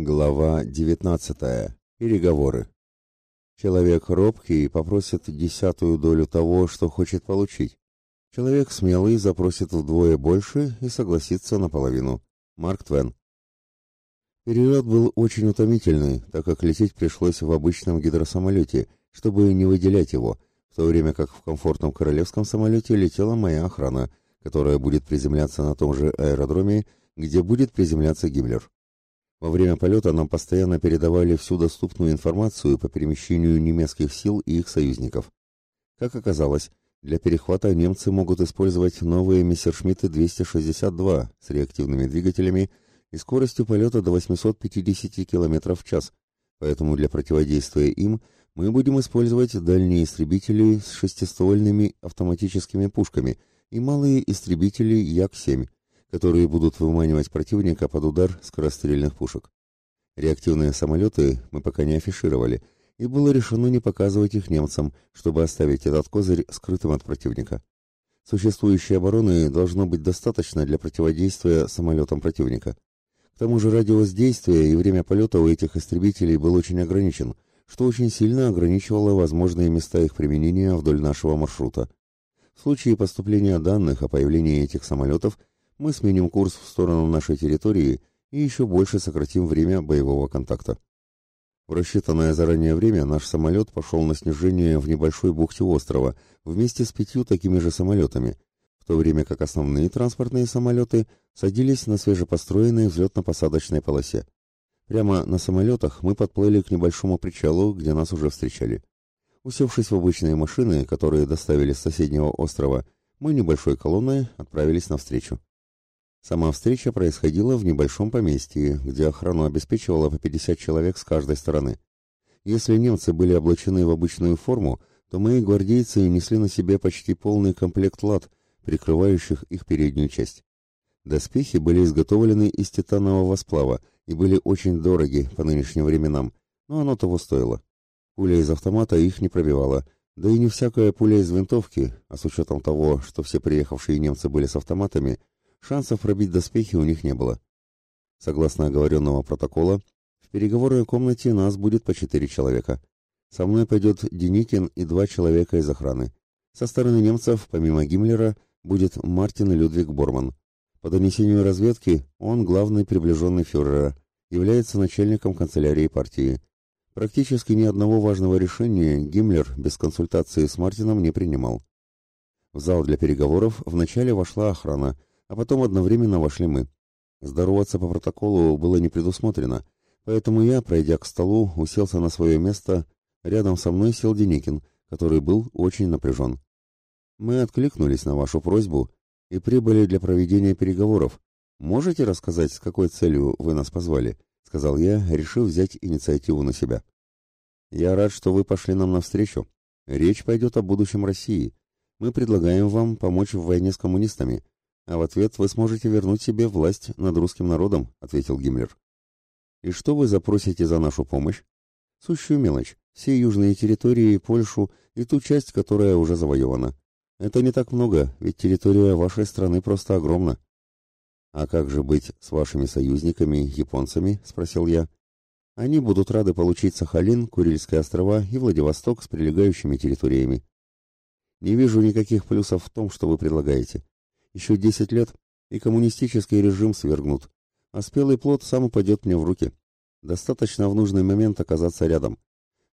Глава 19. Переговоры. Человек робкий попросит десятую долю того, что хочет получить. Человек смелый запросит вдвое больше и согласится наполовину. Марк Твен. Перелет был очень утомительный, так как лететь пришлось в обычном гидросамолете, чтобы не выделять его, в то время как в комфортном королевском самолете летела моя охрана, которая будет приземляться на том же аэродроме, где будет приземляться Гиммлер. Во время полета нам постоянно передавали всю доступную информацию по перемещению немецких сил и их союзников. Как оказалось, для перехвата немцы могут использовать новые Мессершмитты 262 с реактивными двигателями и скоростью полета до 850 км в час, поэтому для противодействия им мы будем использовать дальние истребители с шестиствольными автоматическими пушками и малые истребители Як-7, которые будут выманивать противника под удар скорострельных пушек. Реактивные самолеты мы пока не афишировали, и было решено не показывать их немцам, чтобы оставить этот козырь скрытым от противника. Существующей обороны должно быть достаточно для противодействия самолетам противника. К тому же радиус действия и время полета у этих истребителей был очень ограничен, что очень сильно ограничивало возможные места их применения вдоль нашего маршрута. В случае поступления данных о появлении этих самолетов мы сменим курс в сторону нашей территории и еще больше сократим время боевого контакта. В рассчитанное заранее время наш самолет пошел на снижение в небольшой бухте острова вместе с пятью такими же самолетами, в то время как основные транспортные самолеты садились на свежепостроенной взлетно-посадочной полосе. Прямо на самолетах мы подплыли к небольшому причалу, где нас уже встречали. Усевшись в обычные машины, которые доставили с соседнего острова, мы небольшой колонной отправились навстречу. Сама встреча происходила в небольшом поместье, где охрану обеспечивало по 50 человек с каждой стороны. Если немцы были облачены в обычную форму, то мои гвардейцы несли на себе почти полный комплект лад, прикрывающих их переднюю часть. Доспехи были изготовлены из титанового сплава и были очень дороги по нынешним временам, но оно того стоило. Пуля из автомата их не пробивала, да и не всякая пуля из винтовки, а с учетом того, что все приехавшие немцы были с автоматами, шансов пробить доспехи у них не было. Согласно оговоренного протокола, в переговорной комнате нас будет по четыре человека. Со мной пойдет Деникин и два человека из охраны. Со стороны немцев, помимо Гиммлера, будет Мартин Людвиг Борман. По донесению разведки, он главный приближенный фюрера, является начальником канцелярии партии. Практически ни одного важного решения Гиммлер без консультации с Мартином не принимал. В зал для переговоров вначале вошла охрана, а потом одновременно вошли мы. Здороваться по протоколу было не предусмотрено, поэтому я, пройдя к столу, уселся на свое место, рядом со мной сел Деникин, который был очень напряжен. Мы откликнулись на вашу просьбу и прибыли для проведения переговоров. Можете рассказать, с какой целью вы нас позвали? сказал я, решив взять инициативу на себя. Я рад, что вы пошли нам навстречу. Речь пойдет о будущем России. Мы предлагаем вам помочь в войне с коммунистами, а в ответ вы сможете вернуть себе власть над русским народом, ответил Гиммлер. И что вы запросите за нашу помощь? Сущую мелочь. Все южные территории, Польшу и ту часть, которая уже завоевана. Это не так много, ведь территория вашей страны просто огромна. А как же быть с вашими союзниками, японцами, спросил я. Они будут рады получить Сахалин, Курильские острова и Владивосток с прилегающими территориями. Не вижу никаких плюсов в том, что вы предлагаете. Еще десять лет, и коммунистический режим свергнут, а спелый плод сам упадет мне в руки. Достаточно в нужный момент оказаться рядом.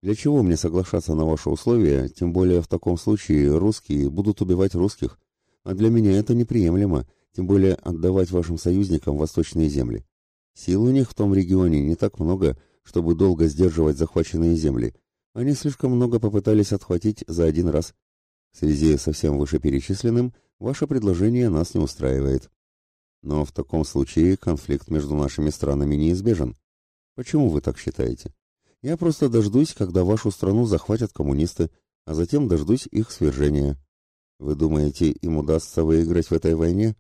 Для чего мне соглашаться на ваши условия, тем более в таком случае русские будут убивать русских, а для меня это неприемлемо, тем более отдавать вашим союзникам восточные земли. Сил у них в том регионе не так много, чтобы долго сдерживать захваченные земли. Они слишком много попытались отхватить за один раз. В связи со всем вышеперечисленным, Ваше предложение нас не устраивает. Но в таком случае конфликт между нашими странами неизбежен. Почему вы так считаете? Я просто дождусь, когда вашу страну захватят коммунисты, а затем дождусь их свержения. Вы думаете, им удастся выиграть в этой войне?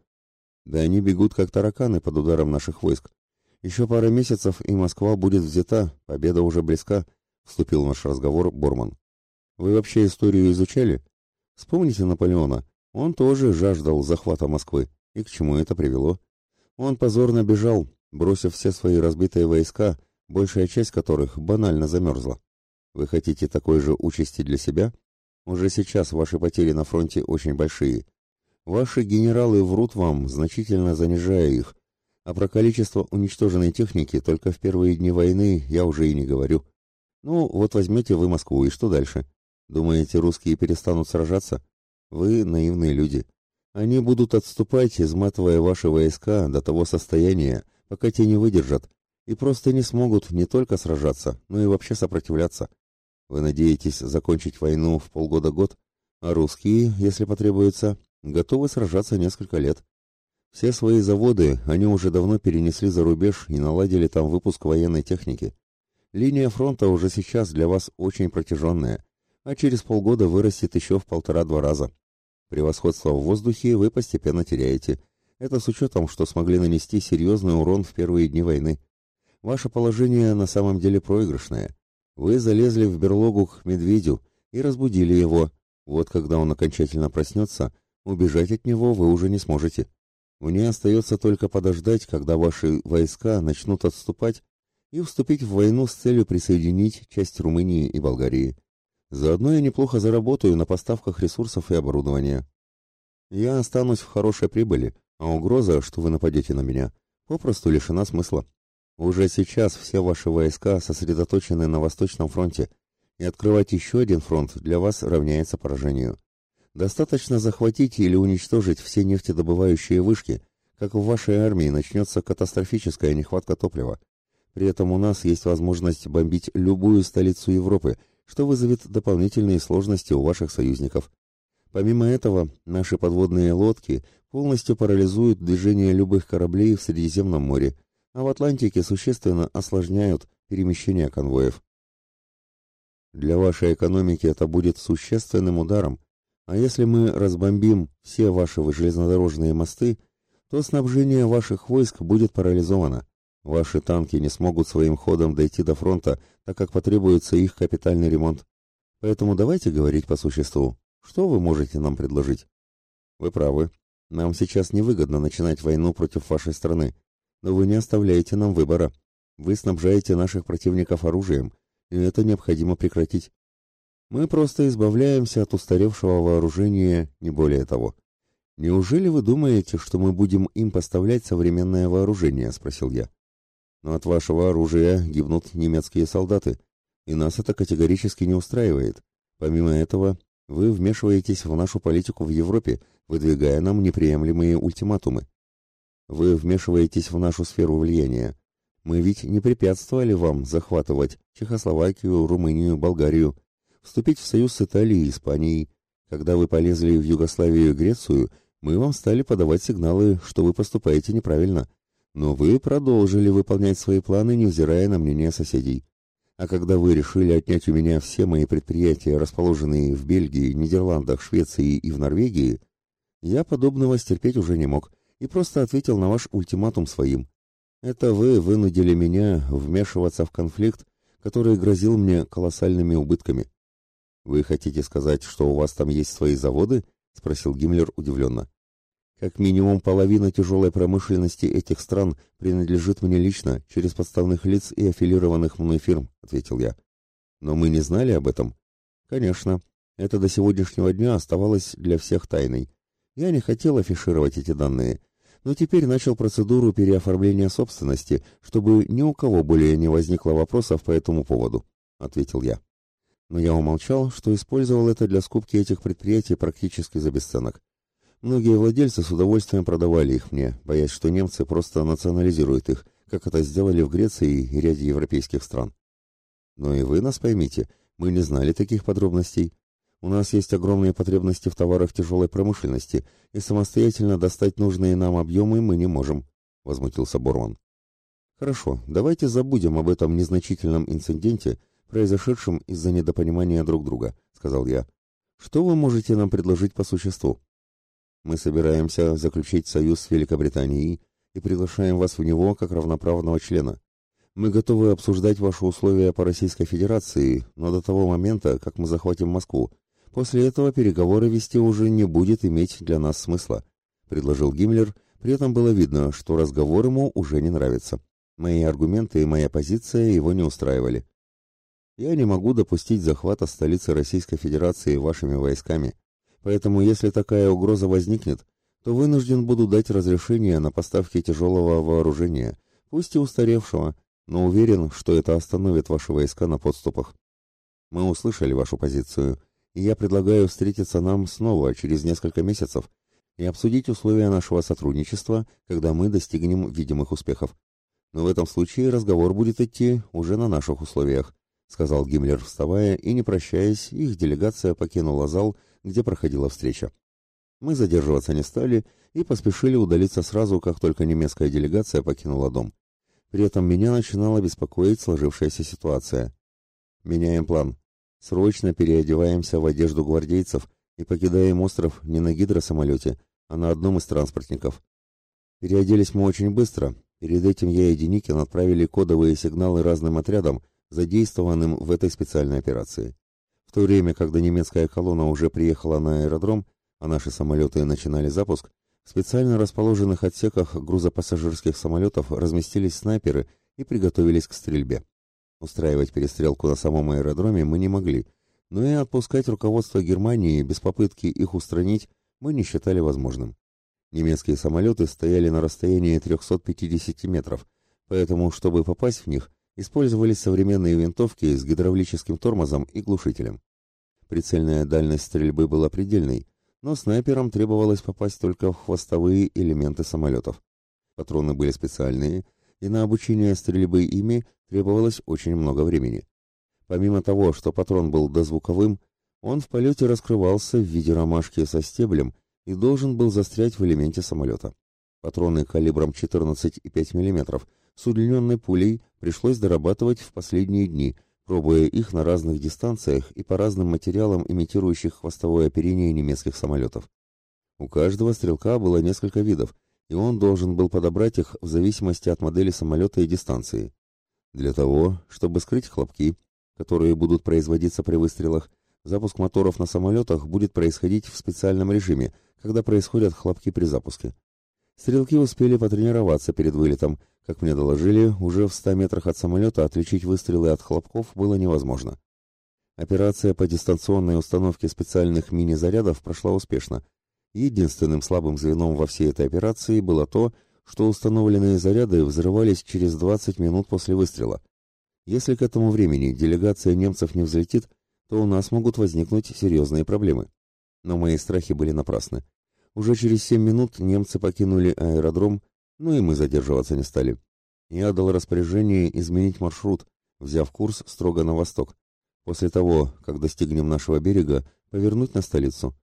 Да они бегут как тараканы под ударом наших войск. Еще пара месяцев, и Москва будет взята, победа уже близка, вступил в наш разговор Борман. Вы вообще историю изучали? Вспомните Наполеона. Он тоже жаждал захвата Москвы. И к чему это привело? Он позорно бежал, бросив все свои разбитые войска, большая часть которых банально замерзла. Вы хотите такой же участи для себя? Уже сейчас ваши потери на фронте очень большие. Ваши генералы врут вам, значительно занижая их, а про количество уничтоженной техники только в первые дни войны я уже и не говорю. Ну, вот возьмете вы Москву, и что дальше? Думаете, русские перестанут сражаться? Вы наивные люди. Они будут отступать, изматывая ваши войска до того состояния, пока те не выдержат, и просто не смогут не только сражаться, но и вообще сопротивляться. Вы надеетесь закончить войну в полгода-год, а русские, если потребуется, готовы сражаться несколько лет. Все свои заводы они уже давно перенесли за рубеж и наладили там выпуск военной техники. Линия фронта уже сейчас для вас очень протяженная, а через полгода вырастет еще в полтора-два раза. Превосходство в воздухе вы постепенно теряете. Это с учетом, что смогли нанести серьезный урон в первые дни войны. Ваше положение на самом деле проигрышное. Вы залезли в берлогу к медведю и разбудили его. Вот когда он окончательно проснется, убежать от него вы уже не сможете. Мне остается только подождать, когда ваши войска начнут отступать и вступить в войну с целью присоединить часть Румынии и Болгарии. Заодно я неплохо заработаю на поставках ресурсов и оборудования. Я останусь в хорошей прибыли, а угроза, что вы нападете на меня, попросту лишена смысла. Уже сейчас все ваши войска сосредоточены на Восточном фронте, и открывать еще один фронт для вас равняется поражению. Достаточно захватить или уничтожить все нефтедобывающие вышки, как в вашей армии начнется катастрофическая нехватка топлива. При этом у нас есть возможность бомбить любую столицу Европы, что вызовет дополнительные сложности у ваших союзников. Помимо этого, наши подводные лодки полностью парализуют движение любых кораблей в Средиземном море, а в Атлантике существенно осложняют перемещение конвоев. Для вашей экономики это будет существенным ударом, а если мы разбомбим все ваши железнодорожные мосты, то снабжение ваших войск будет парализовано. Ваши танки не смогут своим ходом дойти до фронта, так как потребуется их капитальный ремонт. Поэтому давайте говорить по существу. Что вы можете нам предложить? Вы правы. Нам сейчас невыгодно начинать войну против вашей страны но вы не оставляете нам выбора. Вы снабжаете наших противников оружием, и это необходимо прекратить. Мы просто избавляемся от устаревшего вооружения, не более того. Неужели вы думаете, что мы будем им поставлять современное вооружение, спросил я. Но от вашего оружия гибнут немецкие солдаты, и нас это категорически не устраивает. Помимо этого, вы вмешиваетесь в нашу политику в Европе, выдвигая нам неприемлемые ультиматумы. Вы вмешиваетесь в нашу сферу влияния. Мы ведь не препятствовали вам захватывать Чехословакию, Румынию, Болгарию, вступить в союз с Италией и Испанией. Когда вы полезли в Югославию и Грецию, мы вам стали подавать сигналы, что вы поступаете неправильно. Но вы продолжили выполнять свои планы, невзирая на мнение соседей. А когда вы решили отнять у меня все мои предприятия, расположенные в Бельгии, Нидерландах, Швеции и в Норвегии, я подобного стерпеть уже не мог и просто ответил на ваш ультиматум своим. Это вы вынудили меня вмешиваться в конфликт, который грозил мне колоссальными убытками. Вы хотите сказать, что у вас там есть свои заводы? спросил Гиммлер удивленно. Как минимум половина тяжелой промышленности этих стран принадлежит мне лично через подставных лиц и аффилированных мной фирм, ответил я. Но мы не знали об этом. Конечно, это до сегодняшнего дня оставалось для всех тайной. Я не хотел афишировать эти данные, но теперь начал процедуру переоформления собственности, чтобы ни у кого более не возникло вопросов по этому поводу, ответил я. Но я умолчал, что использовал это для скупки этих предприятий практически за бесценок. Многие владельцы с удовольствием продавали их мне, боясь, что немцы просто национализируют их, как это сделали в Греции и ряде европейских стран. Но и вы нас поймите, мы не знали таких подробностей. У нас есть огромные потребности в товарах тяжелой промышленности, и самостоятельно достать нужные нам объемы мы не можем», — возмутился Борман. «Хорошо, давайте забудем об этом незначительном инциденте, произошедшем из-за недопонимания друг друга», — сказал я. «Что вы можете нам предложить по существу?» «Мы собираемся заключить союз с Великобританией и приглашаем вас в него как равноправного члена. Мы готовы обсуждать ваши условия по Российской Федерации, но до того момента, как мы захватим Москву, После этого переговоры вести уже не будет иметь для нас смысла, предложил Гиммлер, при этом было видно, что разговор ему уже не нравится. Мои аргументы и моя позиция его не устраивали. Я не могу допустить захвата столицы Российской Федерации вашими войсками, поэтому если такая угроза возникнет, то вынужден буду дать разрешение на поставки тяжелого вооружения, пусть и устаревшего, но уверен, что это остановит ваши войска на подступах. Мы услышали вашу позицию, и я предлагаю встретиться нам снова через несколько месяцев и обсудить условия нашего сотрудничества, когда мы достигнем видимых успехов. Но в этом случае разговор будет идти уже на наших условиях, сказал Гиммлер, вставая, и не прощаясь, их делегация покинула зал, где проходила встреча. Мы задерживаться не стали и поспешили удалиться сразу, как только немецкая делегация покинула дом. При этом меня начинала беспокоить сложившаяся ситуация. Меняем план. Срочно переодеваемся в одежду гвардейцев и покидаем остров не на гидросамолете, а на одном из транспортников. Переоделись мы очень быстро. Перед этим я и Деникин отправили кодовые сигналы разным отрядам, задействованным в этой специальной операции. В то время, когда немецкая колонна уже приехала на аэродром, а наши самолеты начинали запуск, в специально расположенных отсеках грузопассажирских самолетов разместились снайперы и приготовились к стрельбе. Устраивать перестрелку на самом аэродроме мы не могли, но и отпускать руководство Германии без попытки их устранить мы не считали возможным. Немецкие самолеты стояли на расстоянии 350 метров, поэтому, чтобы попасть в них, использовались современные винтовки с гидравлическим тормозом и глушителем. Прицельная дальность стрельбы была предельной, но снайперам требовалось попасть только в хвостовые элементы самолетов. Патроны были специальные, и на обучение стрельбы ими требовалось очень много времени. Помимо того, что патрон был дозвуковым, он в полете раскрывался в виде ромашки со стеблем и должен был застрять в элементе самолета. Патроны калибром 14,5 мм с удлиненной пулей пришлось дорабатывать в последние дни – пробуя их на разных дистанциях и по разным материалам, имитирующих хвостовое оперение немецких самолетов. У каждого стрелка было несколько видов, и он должен был подобрать их в зависимости от модели самолета и дистанции. Для того, чтобы скрыть хлопки, которые будут производиться при выстрелах, запуск моторов на самолетах будет происходить в специальном режиме, когда происходят хлопки при запуске. Стрелки успели потренироваться перед вылетом, как мне доложили, уже в 100 метрах от самолета отличить выстрелы от хлопков было невозможно. Операция по дистанционной установке специальных мини-зарядов прошла успешно. Единственным слабым звеном во всей этой операции было то, что установленные заряды взрывались через 20 минут после выстрела. Если к этому времени делегация немцев не взлетит, то у нас могут возникнуть серьезные проблемы. Но мои страхи были напрасны. Уже через 7 минут немцы покинули аэродром но и мы задерживаться не стали. Я дал распоряжение изменить маршрут, взяв курс строго на восток. После того, как достигнем нашего берега, повернуть на столицу.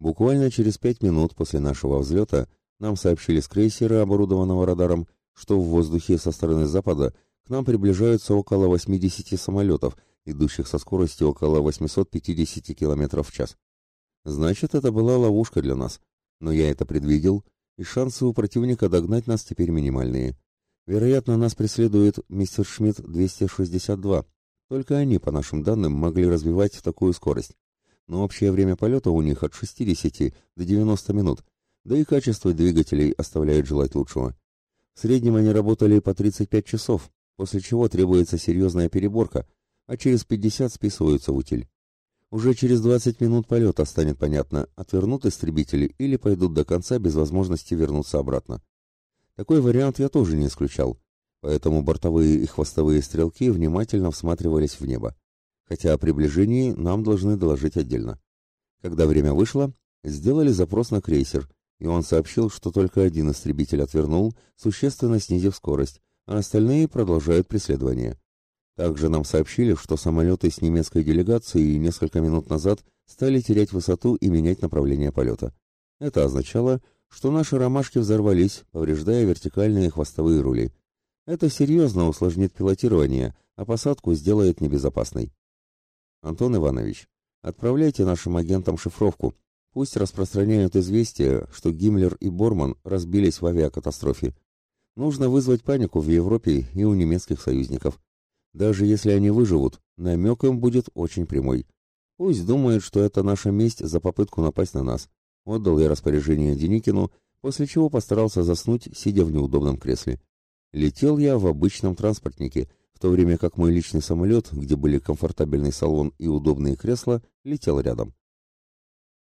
Буквально через пять минут после нашего взлета нам сообщили с крейсера, оборудованного радаром, что в воздухе со стороны запада к нам приближаются около 80 самолетов, идущих со скоростью около 850 км в час. Значит, это была ловушка для нас. Но я это предвидел и шансы у противника догнать нас теперь минимальные. Вероятно, нас преследует мистер Шмидт 262. Только они, по нашим данным, могли развивать такую скорость. Но общее время полета у них от 60 до 90 минут, да и качество двигателей оставляет желать лучшего. В среднем они работали по 35 часов, после чего требуется серьезная переборка, а через 50 списываются в утиль. Уже через 20 минут полета станет понятно, отвернут истребители или пойдут до конца без возможности вернуться обратно. Такой вариант я тоже не исключал, поэтому бортовые и хвостовые стрелки внимательно всматривались в небо. Хотя о приближении нам должны доложить отдельно. Когда время вышло, сделали запрос на крейсер, и он сообщил, что только один истребитель отвернул, существенно снизив скорость, а остальные продолжают преследование. Также нам сообщили, что самолеты с немецкой делегацией несколько минут назад стали терять высоту и менять направление полета. Это означало, что наши ромашки взорвались, повреждая вертикальные хвостовые рули. Это серьезно усложнит пилотирование, а посадку сделает небезопасной. Антон Иванович, отправляйте нашим агентам шифровку. Пусть распространяют известие, что Гиммлер и Борман разбились в авиакатастрофе. Нужно вызвать панику в Европе и у немецких союзников. Даже если они выживут, намек им будет очень прямой. Пусть думают, что это наша месть за попытку напасть на нас. Отдал я распоряжение Деникину, после чего постарался заснуть, сидя в неудобном кресле. Летел я в обычном транспортнике, в то время как мой личный самолет, где были комфортабельный салон и удобные кресла, летел рядом.